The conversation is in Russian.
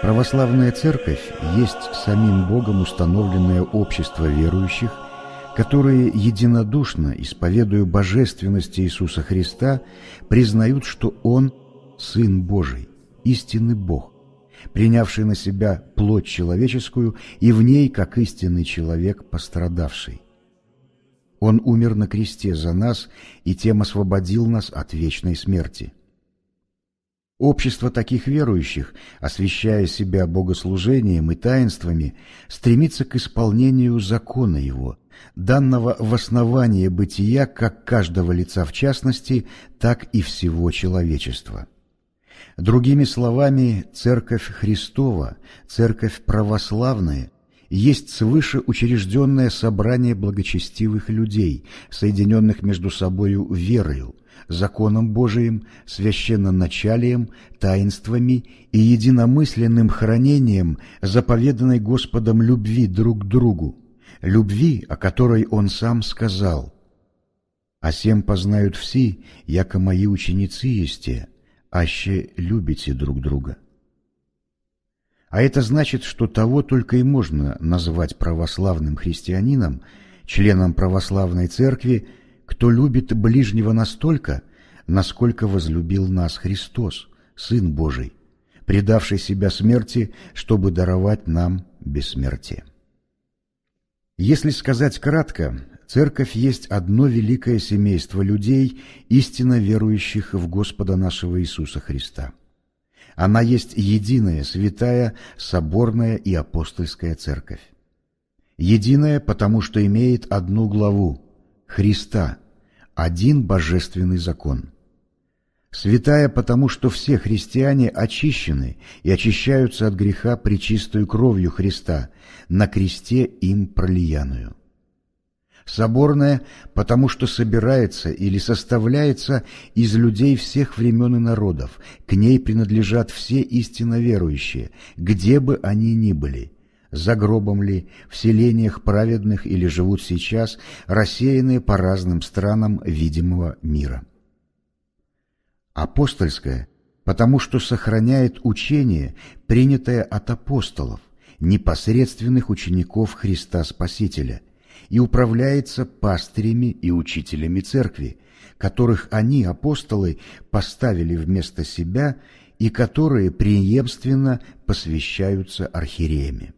Православная церковь есть самим Богом установленное общество верующих, которые единодушно, исповедуя божественность Иисуса Христа, признают, что Он – Сын Божий, истинный Бог, принявший на себя плоть человеческую и в ней, как истинный человек, пострадавший. Он умер на кресте за нас и тем освободил нас от вечной смерти. Общество таких верующих, освящая себя богослужением и таинствами, стремится к исполнению закона его, данного в основании бытия как каждого лица в частности, так и всего человечества. Другими словами, Церковь Христова, Церковь Православная, есть свыше учрежденное собрание благочестивых людей, соединенных между собою верою, законом Божиим, священноначалием, таинствами и единомысленным хранением заповеданной Господом любви друг к другу, любви, о которой Он сам сказал «А сем познают все, яко мои ученицы есте, аще любите друг друга». А это значит, что того только и можно назвать православным христианином, членом православной церкви, кто любит ближнего настолько, насколько возлюбил нас Христос, Сын Божий, предавший себя смерти, чтобы даровать нам бессмертие. Если сказать кратко, церковь есть одно великое семейство людей, истинно верующих в Господа нашего Иисуса Христа. Она есть единая, святая, соборная и апостольская церковь. Единая, потому что имеет одну главу – Христа, один божественный закон. Святая, потому что все христиане очищены и очищаются от греха причистую кровью Христа, на кресте им пролиянную. Соборная, потому что собирается или составляется из людей всех времен и народов, к ней принадлежат все истинно верующие, где бы они ни были, за гробом ли, в селениях праведных или живут сейчас, рассеянные по разным странам видимого мира. Апостольская, потому что сохраняет учение, принятое от апостолов, непосредственных учеников Христа Спасителя, и управляется пастырями и учителями церкви, которых они, апостолы, поставили вместо себя и которые преемственно посвящаются архиереями.